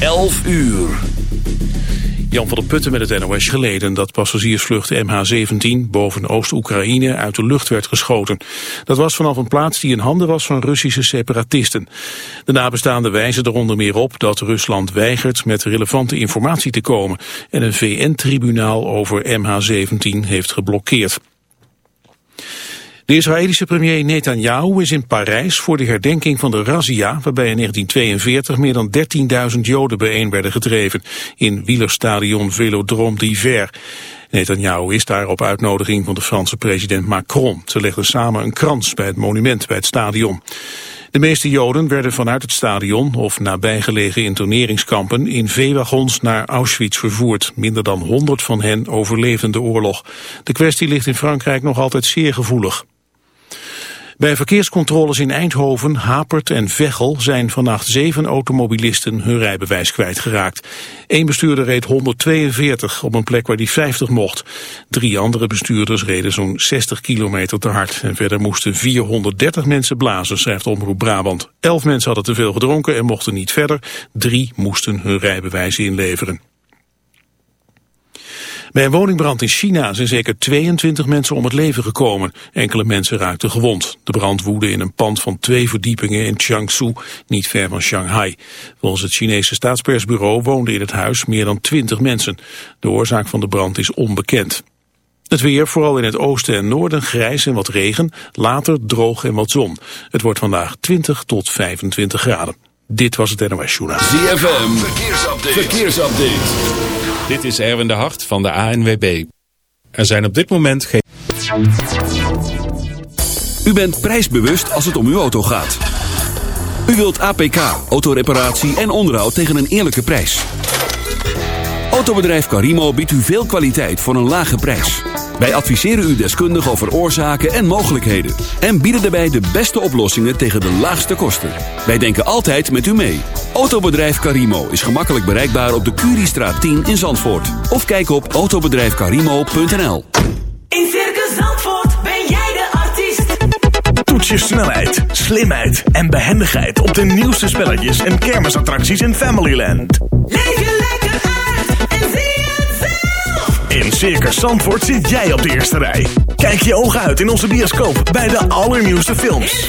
11 uur. Jan van der Putten met het NOS geleden dat passagiersvlucht MH17 boven Oost-Oekraïne uit de lucht werd geschoten. Dat was vanaf een plaats die in handen was van Russische separatisten. De nabestaanden wijzen er onder meer op dat Rusland weigert met relevante informatie te komen en een VN-tribunaal over MH17 heeft geblokkeerd. De Israëlische premier Netanyahu is in Parijs voor de herdenking van de razzia... waarbij in 1942 meer dan 13.000 Joden bijeen werden gedreven... in wielerstadion Velodrome d'Hiver. Netanyahu is daar op uitnodiging van de Franse president Macron. Ze legden samen een krans bij het monument bij het stadion. De meeste Joden werden vanuit het stadion of nabijgelegen interneringskampen in veewagons naar Auschwitz vervoerd. Minder dan 100 van hen overleefden de oorlog. De kwestie ligt in Frankrijk nog altijd zeer gevoelig. Bij verkeerscontroles in Eindhoven, Hapert en Veghel zijn vannacht zeven automobilisten hun rijbewijs kwijtgeraakt. Eén bestuurder reed 142 op een plek waar die 50 mocht. Drie andere bestuurders reden zo'n 60 kilometer te hard. En verder moesten 430 mensen blazen, schrijft Omroep Brabant. Elf mensen hadden te veel gedronken en mochten niet verder. Drie moesten hun rijbewijs inleveren. Bij een woningbrand in China zijn zeker 22 mensen om het leven gekomen. Enkele mensen raakten gewond. De brand woedde in een pand van twee verdiepingen in Jiangsu, niet ver van Shanghai. Volgens het Chinese staatspersbureau woonden in het huis meer dan 20 mensen. De oorzaak van de brand is onbekend. Het weer, vooral in het oosten en noorden, grijs en wat regen. Later droog en wat zon. Het wordt vandaag 20 tot 25 graden. Dit was het NOS Journaal. ZFM, verkeersupdate. verkeersupdate. Dit is Erwin de Hart van de ANWB. Er zijn op dit moment geen... U bent prijsbewust als het om uw auto gaat. U wilt APK, autoreparatie en onderhoud tegen een eerlijke prijs. Autobedrijf Carimo biedt u veel kwaliteit voor een lage prijs. Wij adviseren u deskundig over oorzaken en mogelijkheden. En bieden daarbij de beste oplossingen tegen de laagste kosten. Wij denken altijd met u mee. Autobedrijf Karimo is gemakkelijk bereikbaar op de Curiestraat 10 in Zandvoort. Of kijk op autobedrijfkarimo.nl In Circus Zandvoort ben jij de artiest. Toets je snelheid, slimheid en behendigheid op de nieuwste spelletjes en kermisattracties in Familyland. Leef je lekker uit en zie het zelf. In Circus Zandvoort zit jij op de eerste rij. Kijk je ogen uit in onze bioscoop bij de allernieuwste In films.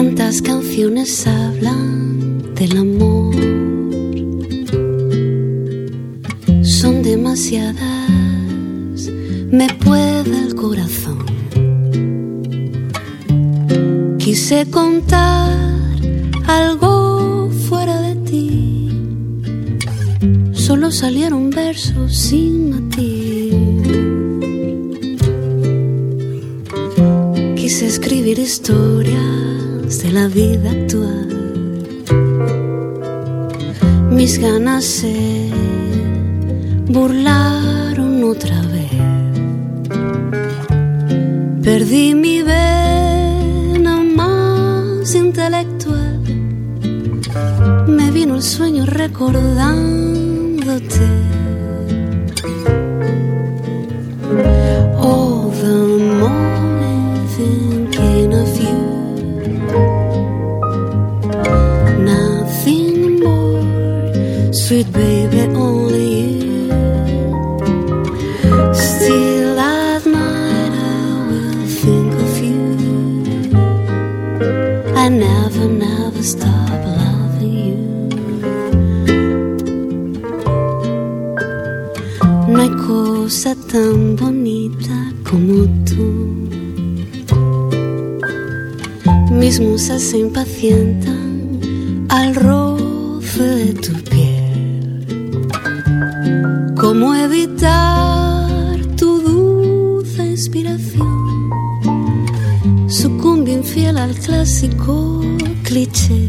Tantas canciones hablan del amor. Son demasiadas, me puede el corazón. Quise contar algo fuera de ti. Solo salieron versos sin matiz. Quise escribir historias de la vida actual. Mis ganas se burlaron otra vez. Perdí mi vena más intelectual. Me vino el sueño recordándote. Sweet baby, only you. Still at night I will think of you. I never, never stop loving you. No hay cosa tan bonita como tú. Mis musas se impacientan al roce de tu clásico cliché.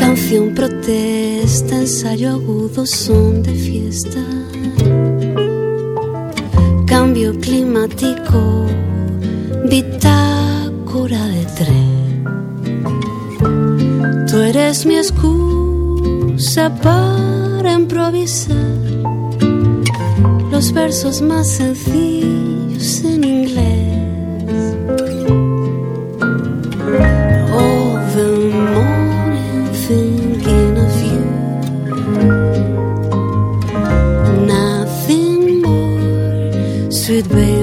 Canción protesta, ensayo agudo, son de fiesta. Cambio climático, bitácora de tren. Tú eres mi excusa para improvisar los versos más sencillos could be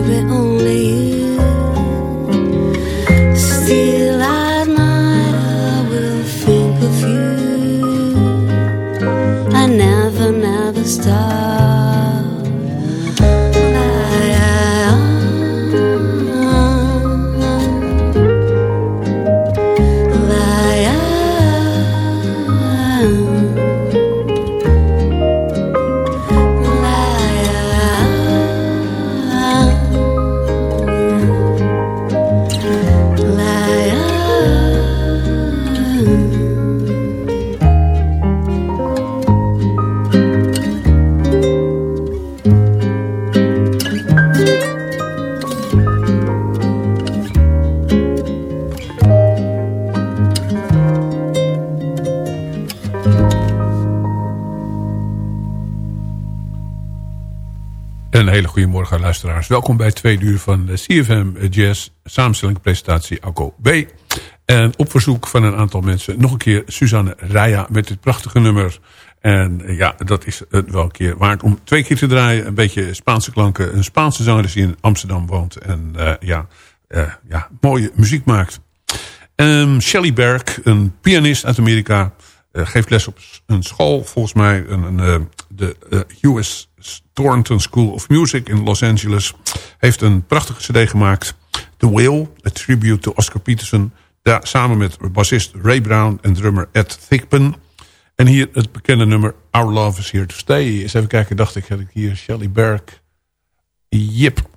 Morgen luisteraars. Welkom bij twee uur van de CFM Jazz samenstelling presentatie Alco B. En op verzoek van een aantal mensen nog een keer Suzanne Raya met dit prachtige nummer. En ja, dat is het wel een keer waard om twee keer te draaien. Een beetje Spaanse klanken. Een Spaanse zanger die in Amsterdam woont. En uh, ja, uh, ja, mooie muziek maakt. Um, Shelley Berg, een pianist uit Amerika. Uh, geeft les op een school, volgens mij. Een, een, de US Thornton School of Music in Los Angeles. Heeft een prachtige cd gemaakt. The Whale, a tribute to Oscar Peterson. Daar, samen met bassist Ray Brown en drummer Ed Thigpen. En hier het bekende nummer Our Love is Here to Stay. Eens even kijken, dacht ik, had ik hier Shelley Berg. Yep.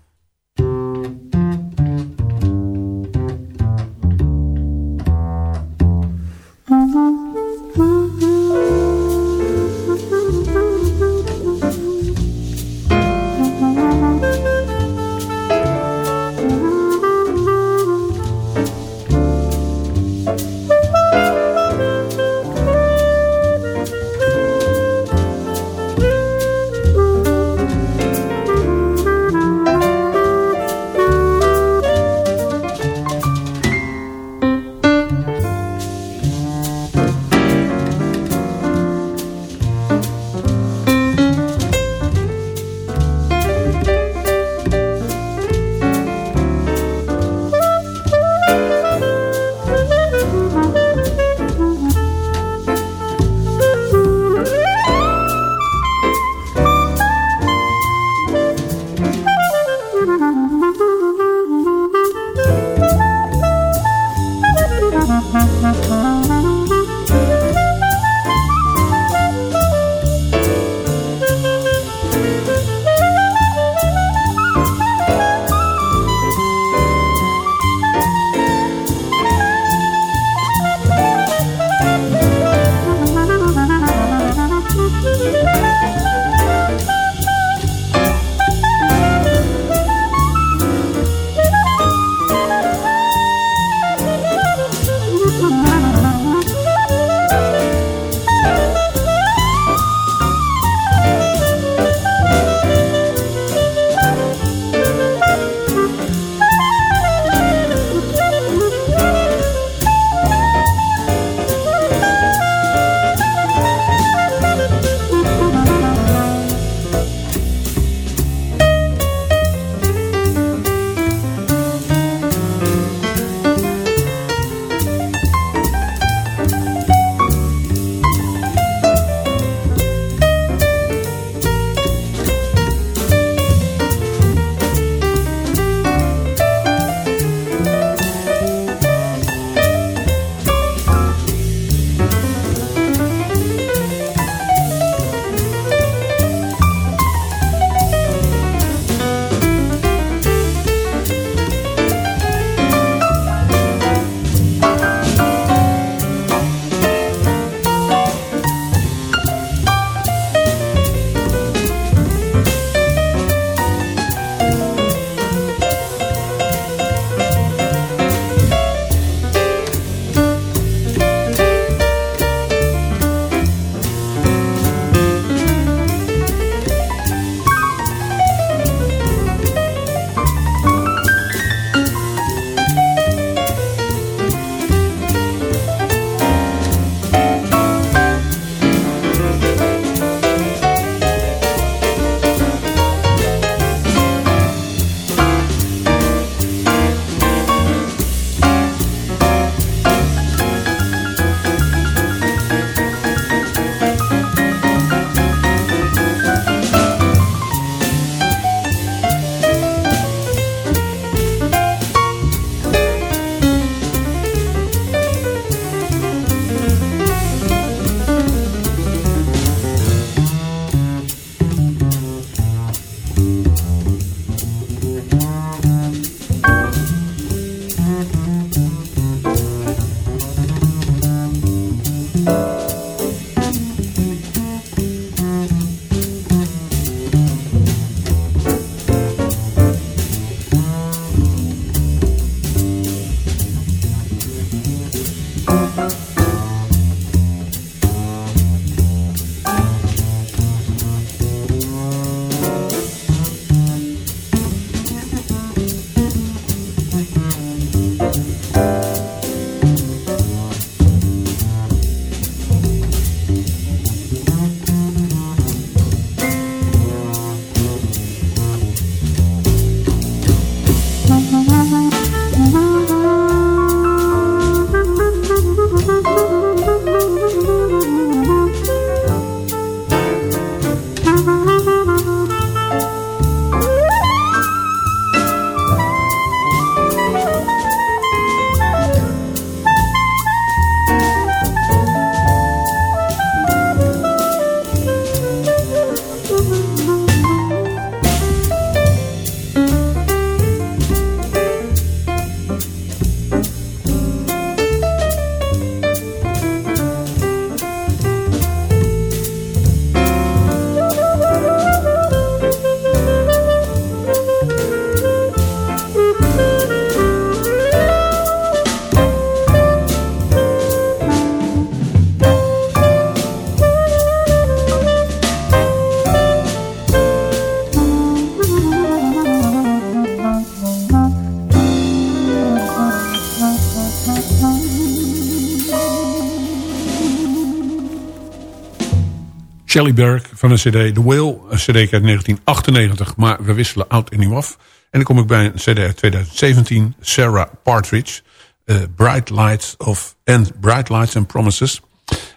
Shelly Berg van een cd The Whale. Een cd uit 1998, maar we wisselen oud en nieuw af. En dan kom ik bij een cd uit 2017. Sarah Partridge. eh, Bright Lights of and Bright Lights and Promises.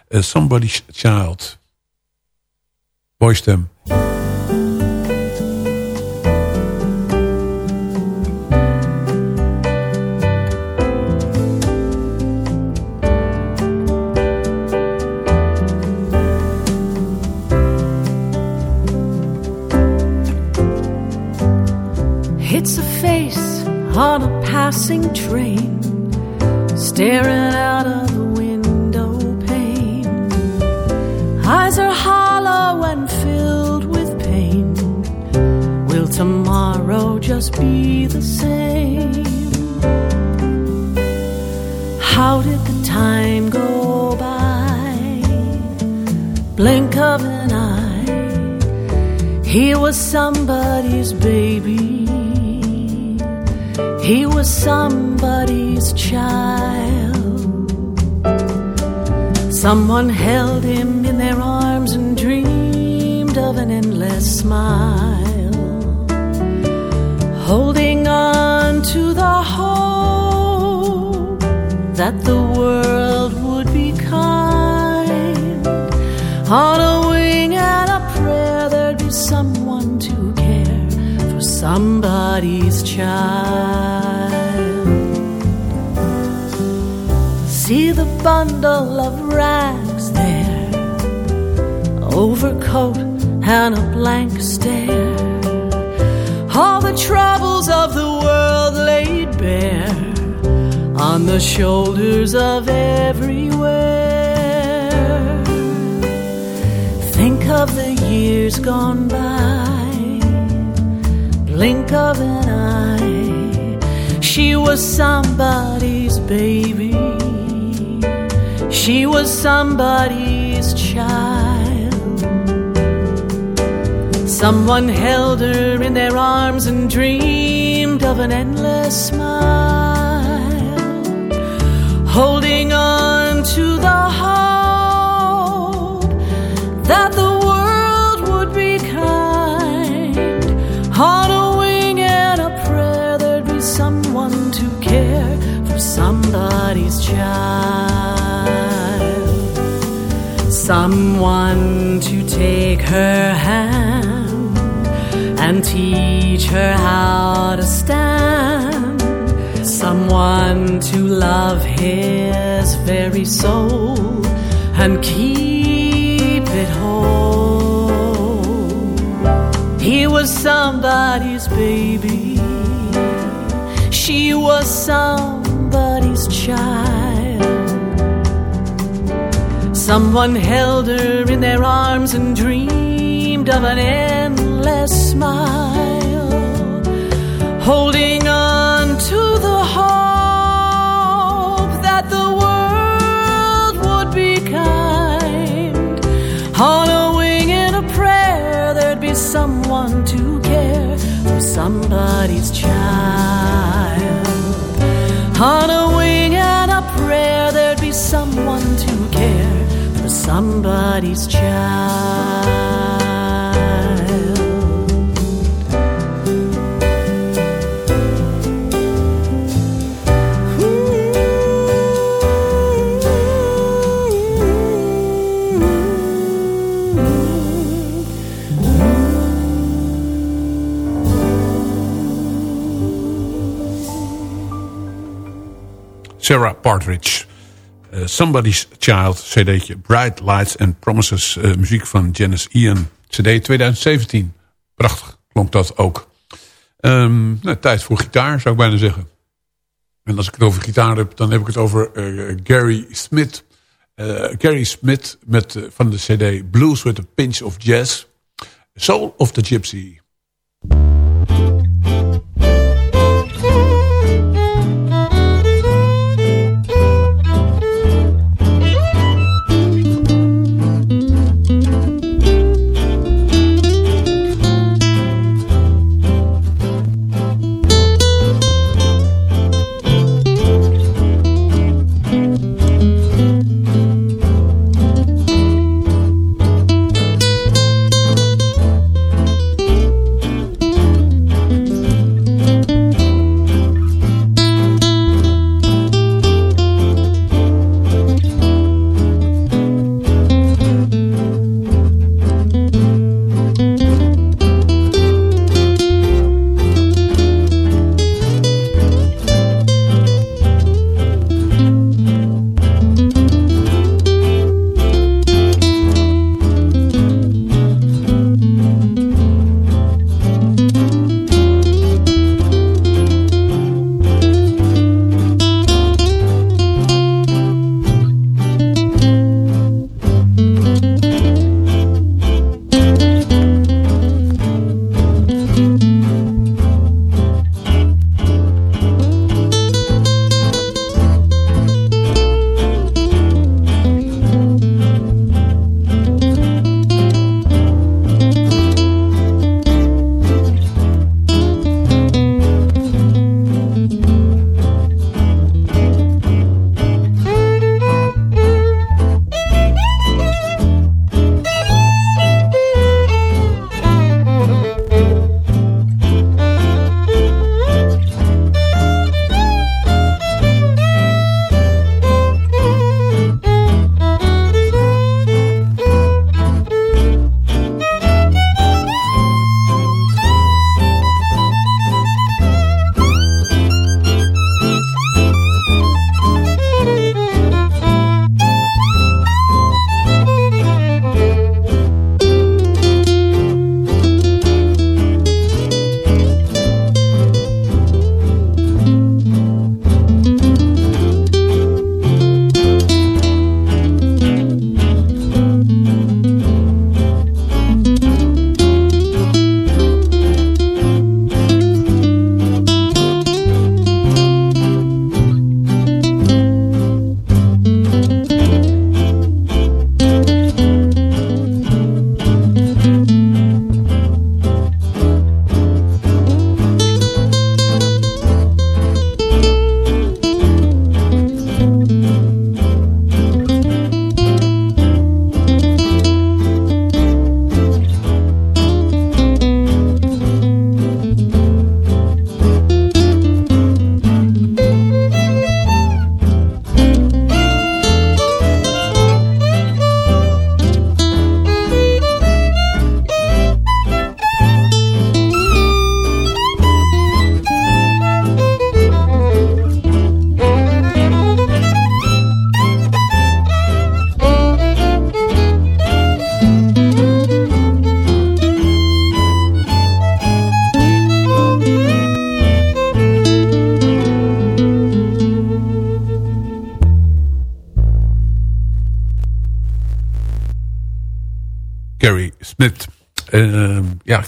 Eh, Somebody's Child. Mooi stem. Someone held him in their arms and dreamed of an endless smile. Holding on to the hope that the world would be kind. On a wing and a prayer, there'd be someone to care for somebody's child. See the bundle of rags overcoat and a blank stare. All the troubles of the world laid bare on the shoulders of everywhere. Think of the years gone by, blink of an eye. She was somebody's baby, she was somebody's Someone held her in their arms and dreamed of an endless smile, holding on to the hope that the world would be kind. On a wing and a prayer, there'd be someone to care for somebody's child, someone to take her hand teach her how to stand. Someone to love his very soul and keep it whole. He was somebody's baby. She was somebody's child. Someone held her in their arms and dreamed of an endless smile, holding on to the hope that the world would be kind. On a wing and a prayer, there'd be someone to care for somebody's child. On a wing and a prayer, there'd be someone to care for somebody's child. Sarah Partridge. Eh, Somebody's Child, cd'tje Bright Lights and Promises. eh, muziek van Janice Ian. cd 2017. Prachtig klonk dat ook. Ehm, nou, tijd voor gitaar, zou ik bijna zeggen. En als ik het over gitaar heb, dan heb ik het over eh, Gary Smith. Gary Smith met, van de cd Blues with a Pinch of Jazz. Soul of the Gypsy.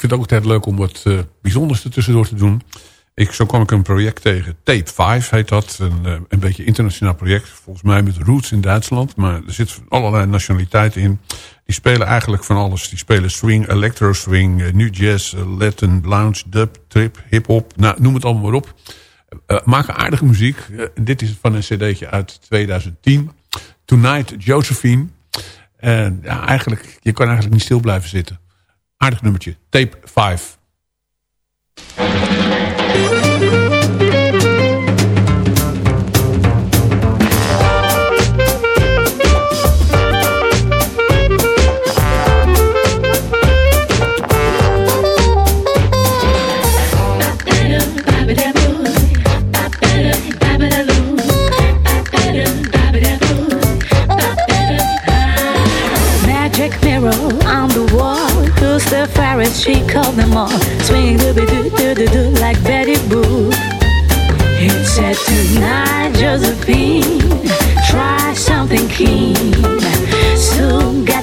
Vind het ook altijd leuk om wat eh, bijzonders er tussendoor te doen. Ik, zo kwam ik een project tegen. Tape 5 heet dat. Een, eh, een beetje internationaal project. Volgens mij met roots in Duitsland. Maar er zitten allerlei nationaliteiten in. Die spelen eigenlijk van alles. Die spelen swing, electro swing, eh, nu jazz, Latin, lounge, dub, trip, hip-hop. Nou, noem het allemaal maar op. Eh, maken aardige muziek. Dit is van een cd'tje uit 2010. Tonight Josephine. En ja, eigenlijk, je kan eigenlijk niet stil blijven zitten. Aardig nummertje. Tape 5. The fairest? She called them all. Swinging dooby doo doo doo doo like Betty Boo. It said tonight, Josephine, try something keen. Soon get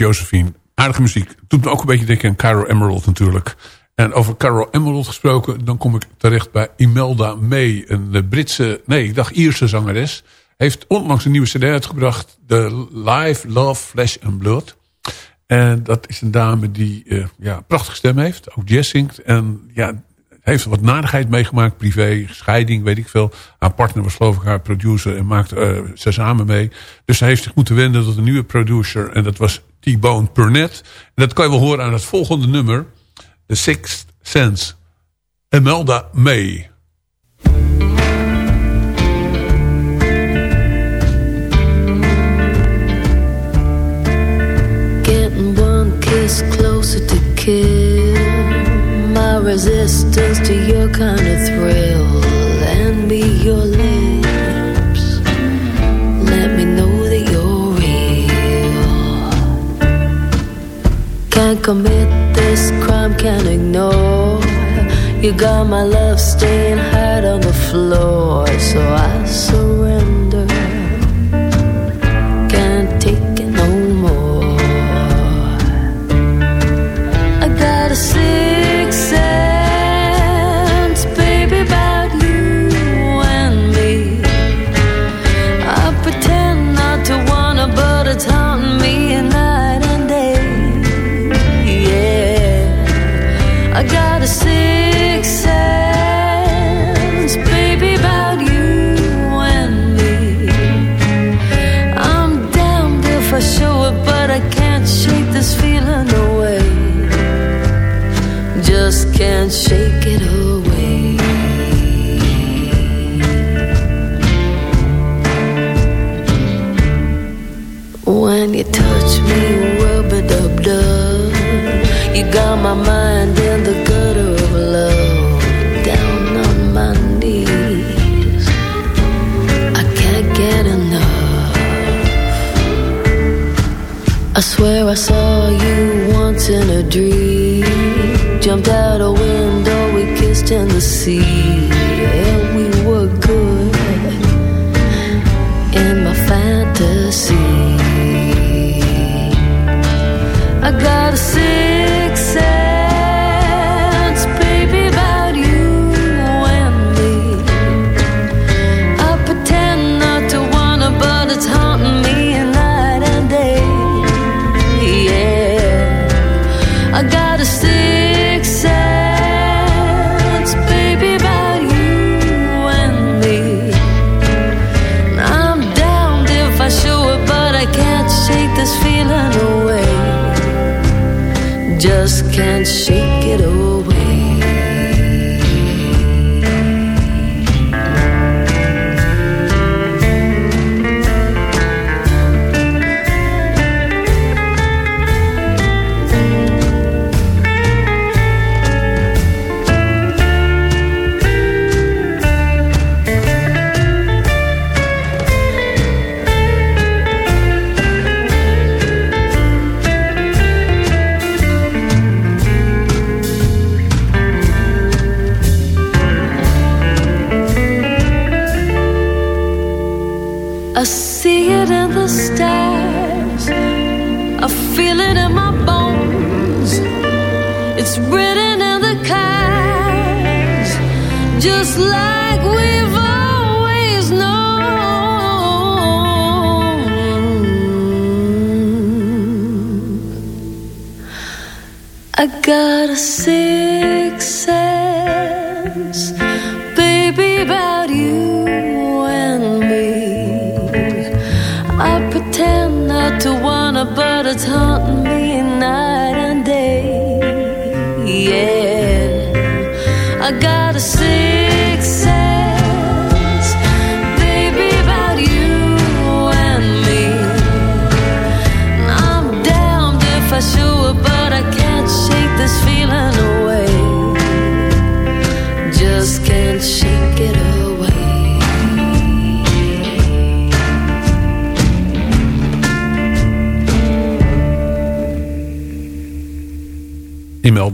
Josephine. Aardige muziek. Doet me ook een beetje denken aan Caro Emerald natuurlijk. En over Caro Emerald gesproken, dan kom ik terecht bij Imelda May. Een eh, Britse, nee, ik dacht Ierse zangeres. Heeft onlangs een nieuwe cd uitgebracht. De Live, Love, Flesh and Blood. En dat is een dame die eh, ja, prachtige stem heeft. Ook jazz zingt. En ja, heeft wat nadigheid meegemaakt. Privé, scheiding, weet ik veel. Haar partner was geloof ik haar producer. En maakte eh, ze samen mee. Dus ze heeft zich moeten wenden tot een nieuwe producer. En dat was T-Bone Burnett. En dat kan je wel horen aan het volgende nummer. The Sixth Sense. Imelda May. Getting one kiss closer to kill My resistance to your kind of thrill And be your commit this crime, can't ignore. You got my love staying hard on the floor, so I surrender. I saw you once in a dream. Jumped out a window, we kissed in the sea. Yeah, we were good in my fantasy. I got a and she it's haunting me night and day. Yeah, I got a sixth sense, baby, about you and me. I'm damned if I show it, but I can't shake this feeling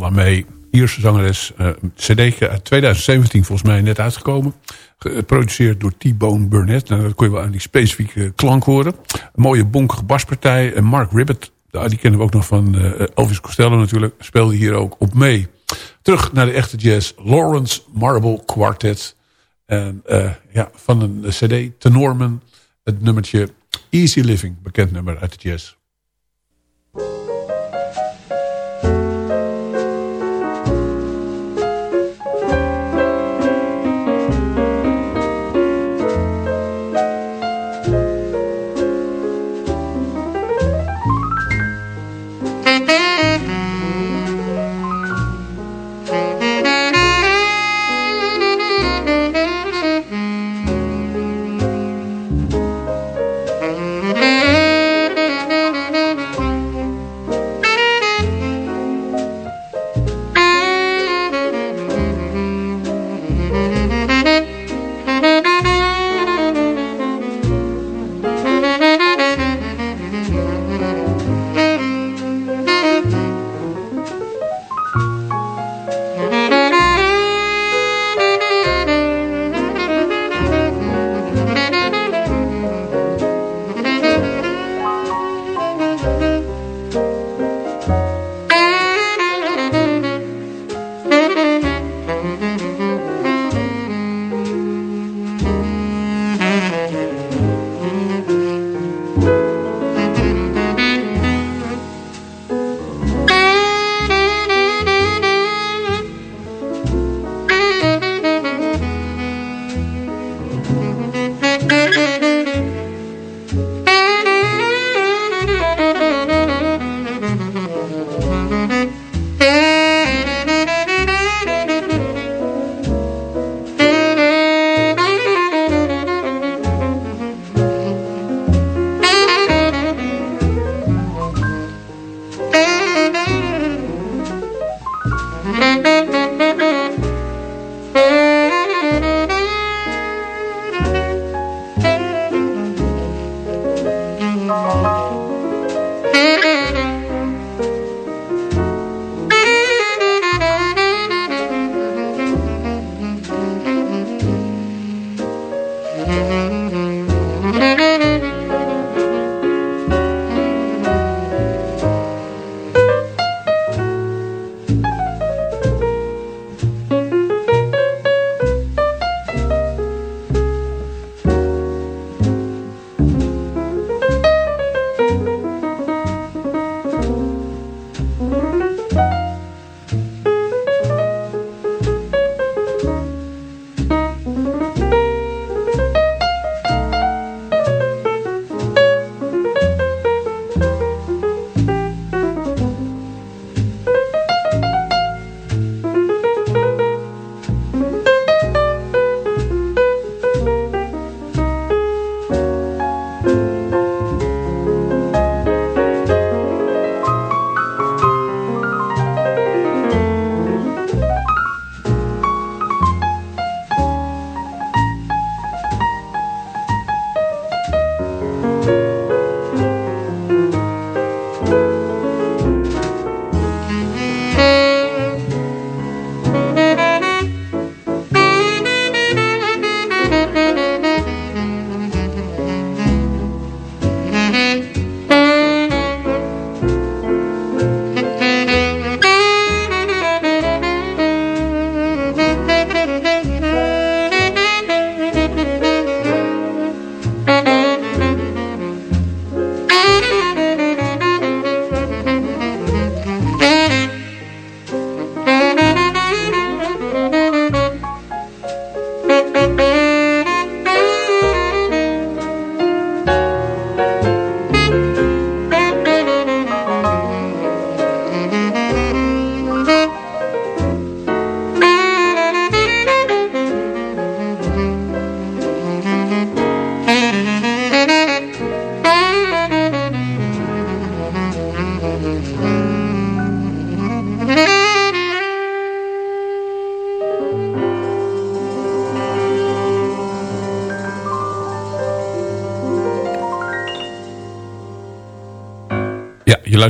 Waarmee Ierse zangeres, eh, cd uit 2017 volgens mij net uitgekomen. Geproduceerd door T-Bone Burnett. Nou, dat kon je wel aan die specifieke klank horen. Een mooie bonkige baspartij. En Mark Ribbett, die kennen we ook nog van eh, Elvis Costello natuurlijk. Speelde hier ook op mee. Terug naar de echte jazz. Lawrence Marble Quartet. En eh, ja, van een cd, Tenorman. Het nummertje Easy Living, bekend nummer uit de jazz.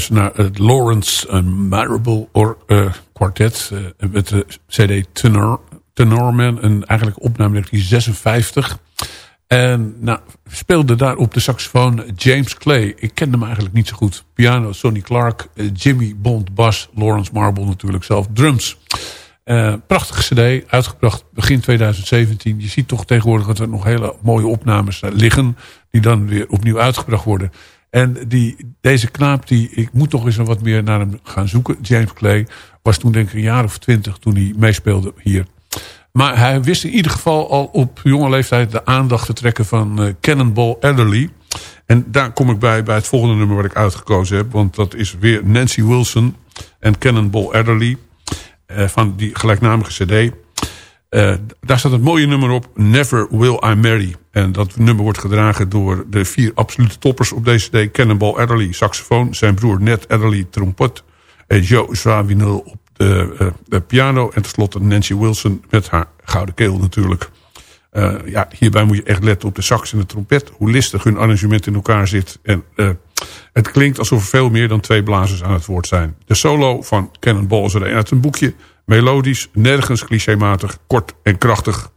Naar het Lawrence uh, Marable or, Quartet. Uh, met de CD Tenor, Tenorman. Een eigenlijk opname 1956. En nou, speelde daar op de saxofoon James Clay. Ik kende hem eigenlijk niet zo goed. Piano Sonny Clark, Jimmy Bond, bas, Lawrence Marble natuurlijk zelf, drums. Uh, prachtige cd, uitgebracht begin 2017. Je ziet toch tegenwoordig dat er nog hele mooie opnames liggen... die dan weer opnieuw uitgebracht worden. En die, deze knaap, die, ik moet toch eens wat meer naar hem gaan zoeken. James Clay was toen denk ik een jaar of twintig toen hij meespeelde hier. Maar hij wist in ieder geval al op jonge leeftijd de aandacht te trekken van uh, Cannonball Adderley. En daar kom ik bij, bij het volgende nummer wat ik uitgekozen heb. Want dat is weer Nancy Wilson en Cannonball Adderley. Uh, van die gelijknamige cd. Uh, daar staat het mooie nummer op. Never Will I Marry. En dat nummer wordt gedragen door de vier absolute toppers op deze cd. Cannonball Adderley, saxofoon. Zijn broer Ned Adderley, trompet. En Joe Zawinul op de, uh, de, piano. En tenslotte Nancy Wilson met haar gouden keel natuurlijk. Uh, ja, hierbij moet je echt letten op de sax en de trompet. Hoe listig hun arrangement in elkaar zit. En het klinkt alsof er veel meer dan twee blazers aan het woord zijn. De solo van Cannonball is er uit een boekje. Melodisch, nergens clichématig, kort en krachtig.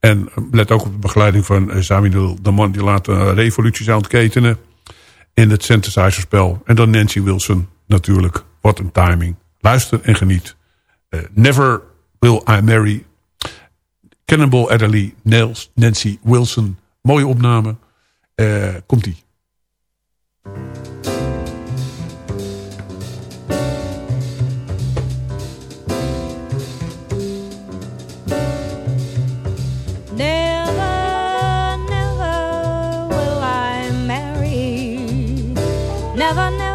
En let ook op de begeleiding van Samuel, de man die later revoluties aan het ketenen. In het synthesizerspel. En dan Nancy Wilson natuurlijk. Wat een timing. Luister en geniet. Uh, Never Will I Marry. Cannonball Adderley, Nels, Nancy Wilson. Mooie opname. Komt-ie. Never, never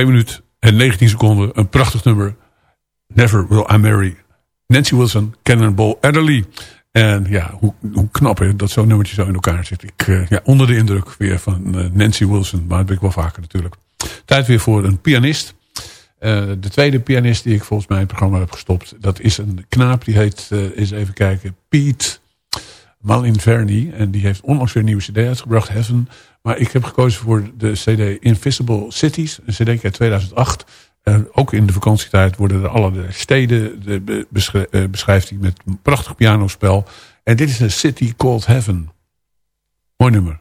2 minuten en 19 seconden. Een prachtig nummer. Never Will I Marry. Nancy Wilson, Cannonball Adderley. En ja, hoe, hoe knap hè, dat zo'n nummertje zo in elkaar zit. Ik, uh, ja, onder de indruk weer van eh, Nancy Wilson. Maar dat ben ik wel vaker natuurlijk. Tijd weer voor een pianist. Eh, de tweede pianist die ik volgens mij in het programma heb gestopt. Dat is een knaap. Die heet, eens even kijken, Piet... Pete Malinverni. En die heeft onlangs weer een nieuwe cd uitgebracht, Heaven. Maar ik heb gekozen voor de cd Invisible Cities. Een cd uit 2008. Uh, ook in de vakantietijd worden er alle steden de, uh, beschrijft hij met een prachtig pianospel. En dit is een City Called Heaven. Mooi nummer.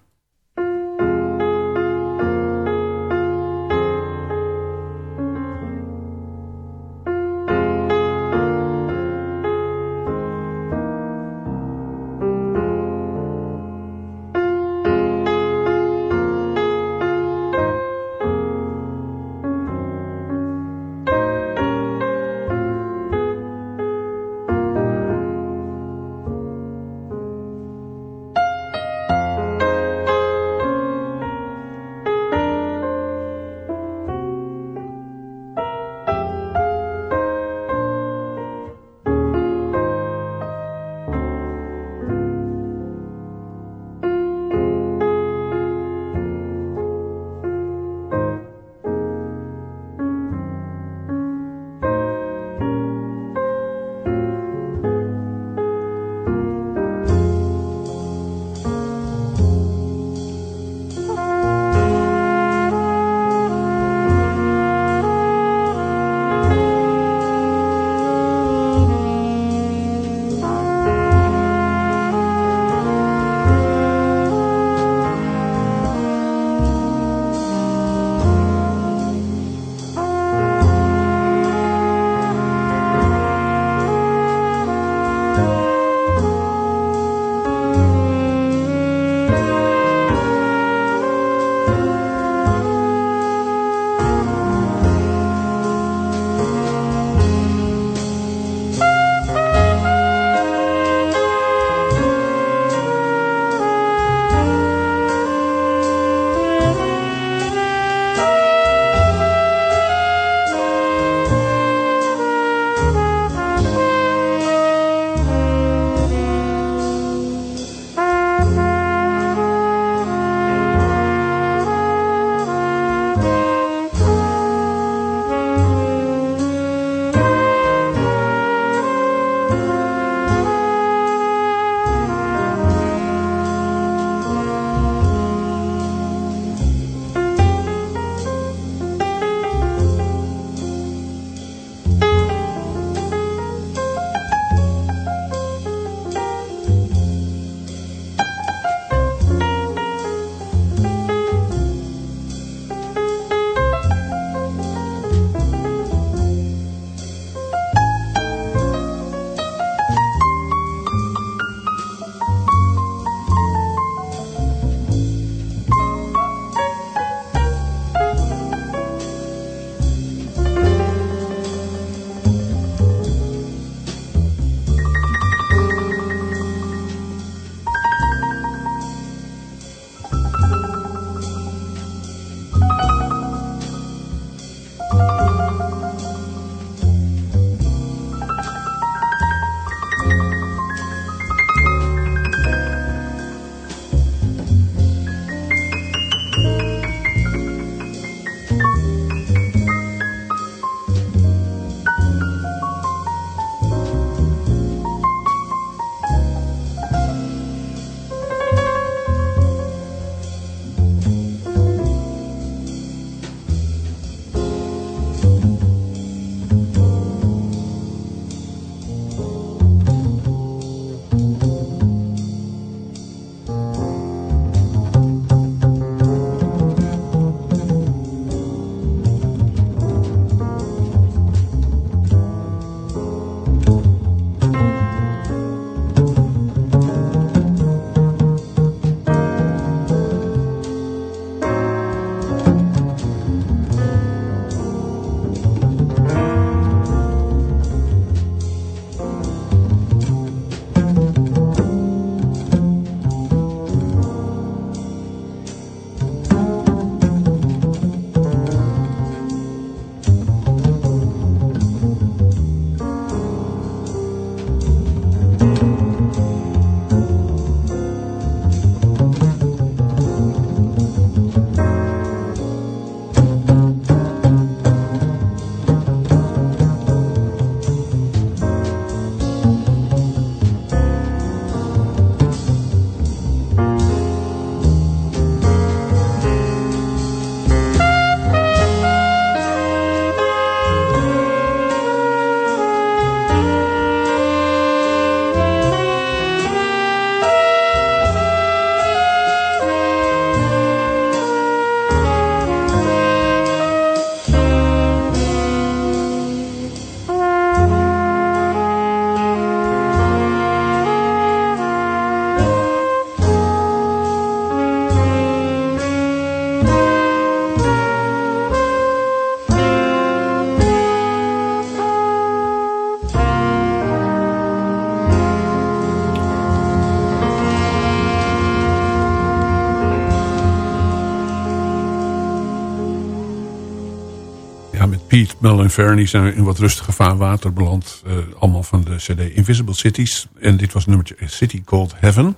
Pete, Mel zijn in wat rustige vaarwater beland. Eh, allemaal van de cd Invisible Cities. En dit was nummertje City Called Heaven.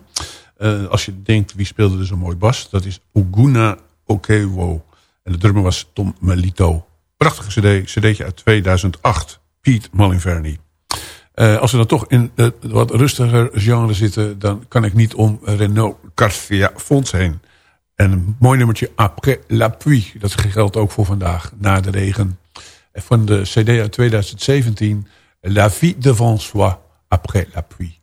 Eh, als je denkt, wie speelde er zo'n mooi bas? Dat is Oguna Okewo. En de drummer was Tom Melito. Prachtige cd, cd'tje uit 2008. Pete Malinverni. Eh als we dan toch in het wat rustiger genre zitten... dan kan ik niet om Renault Garcia Fons heen. En een mooi nummertje Après la pluie. Dat geldt ook voor vandaag, na de regen. En Van de cd uit 2017... La vie devant soi, après la pluie.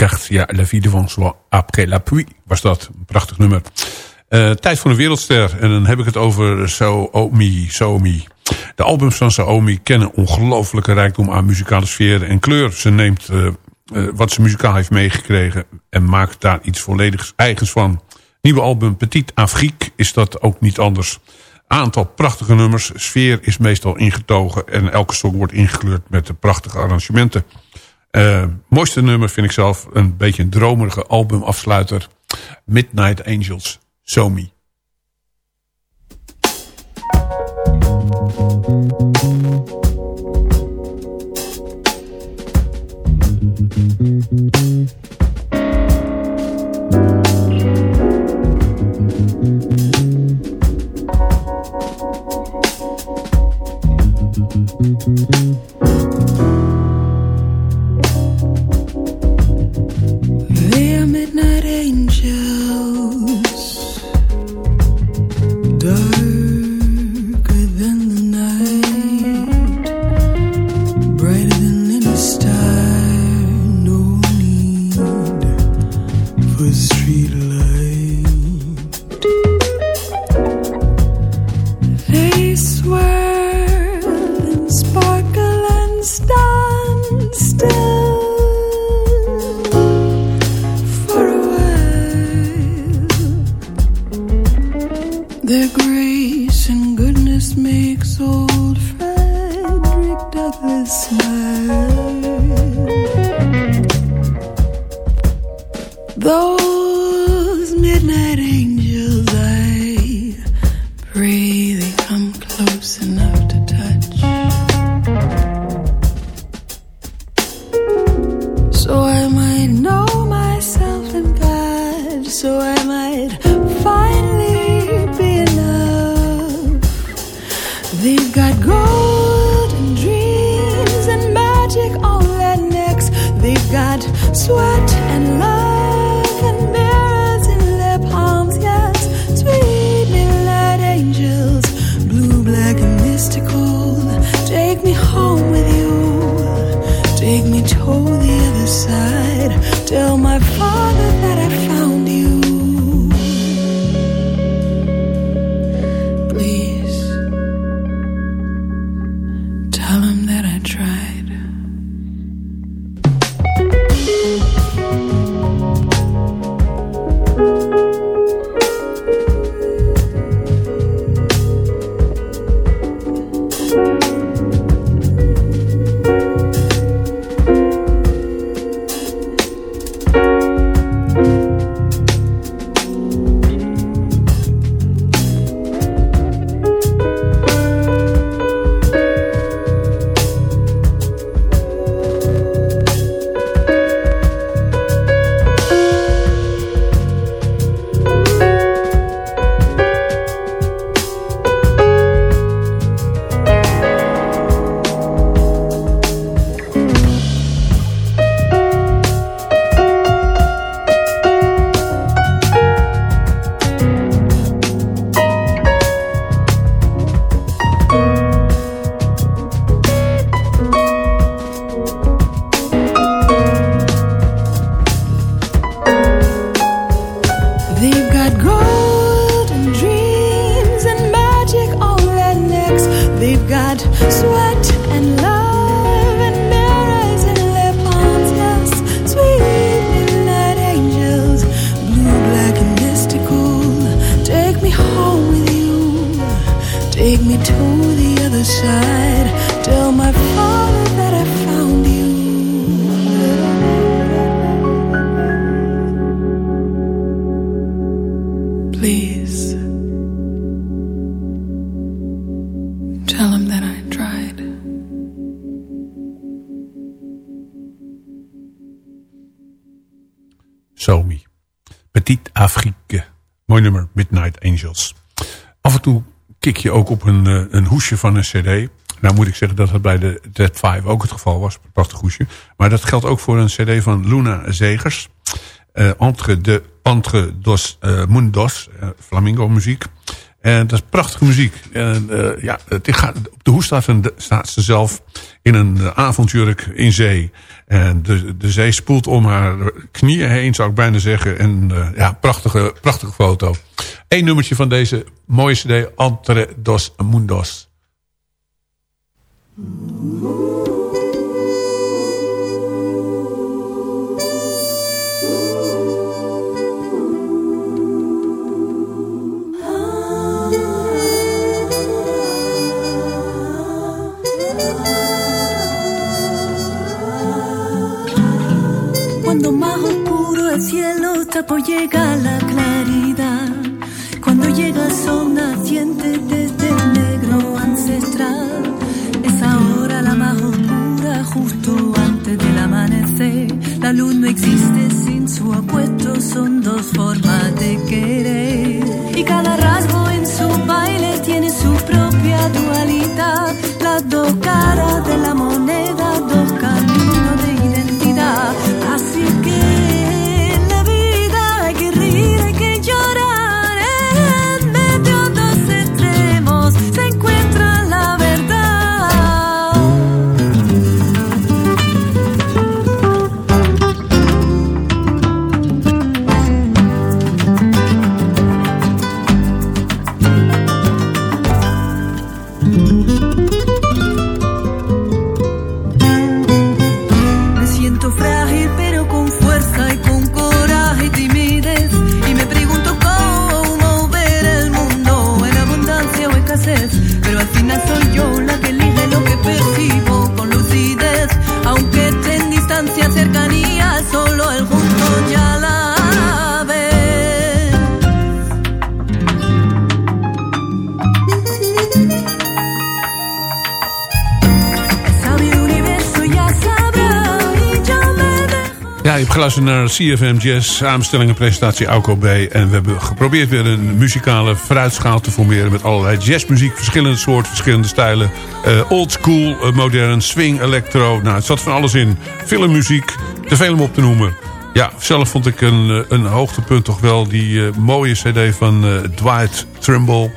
Garcia, La vie de François après la pluie was dat. Een prachtig nummer. Eh, tijd voor een wereldster. En dan heb ik het over Somi, Somi. De albums van Somi kennen ongelofelijke rijkdom aan muzikale sfeer en kleur. Ze neemt eh, eh, wat ze muzikaal heeft meegekregen en maakt daar iets volledig eigens van. Nieuwe album Petit Afrique is dat ook niet anders. Aantal prachtige nummers. Sfeer is meestal ingetogen en elke song wordt ingekleurd met de prachtige arrangementen. Eh, mooiste nummer vind ik zelf een beetje een dromerige albumafsluiter. Midnight Angels, Somi. Petit Afrique. Mooi nummer, Midnight Angels. Af en toe kik je ook op een, eh, een hoesje van een cd. Nou moet ik zeggen dat het bij de Dead 5 ook het geval was. Prachtig hoesje. Maar dat geldt ook voor een cd van Luna Zegers. Eh, entre de Entre dos eh, Mundos. flamingo muziek. En dat is prachtige muziek. En, eh, ja, het gaat, op de hoes staat, ze zelf in een avondjurk in zee. En de, de zee spoelt om haar knieën heen, zou ik bijna zeggen. En eh, ja, prachtige, prachtige foto. Eén nummertje van deze mooie cd, Entre dos Mundos. Por llegar la claridad. Cuando llega el sol naciente desde el negro ancestral. Es ahora la más oscura justo antes del amanecer. La luz no existe sin su apuesto, son dos formas de querer. Y cada rasgo en su baile tiene su propia dualidad. Las dos caras de la moneda, geluisterd naar CFM Jazz, samenstelling en presentatie Auko B. En we hebben geprobeerd weer een muzikale fruitschaal te formeren... met allerlei jazzmuziek, verschillende soorten, verschillende stijlen. Eh, old school, eh, modern, swing, electro. Nou, het zat van alles in. Filmmuziek, te veel om op te noemen. Ja, zelf vond ik een, eh, een hoogtepunt toch wel die mooie cd van Dwight Trimble.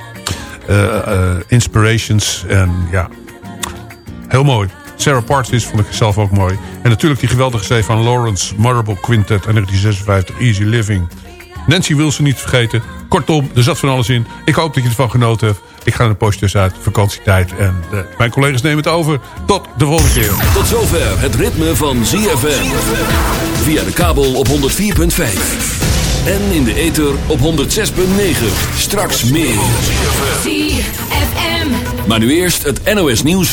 Inspirations. En ja, Heel mooi. Sarah Partridge vond ik zelf ook mooi. En natuurlijk die geweldige C van Lawrence Marble Quintet uit 1956, Easy Living. Nancy Wilson niet vergeten. Kortom, er zat van alles in. Ik hoop dat je ervan genoten hebt. Ik ga een postje dus uit, vakantietijd. En eh, mijn collega's nemen het over. Tot de volgende keer. Tot zover het ritme van ZFM. Via de kabel op 104.5. En in de ether op 106.9. Straks meer. ZFM. Maar nu eerst het NOS nieuws.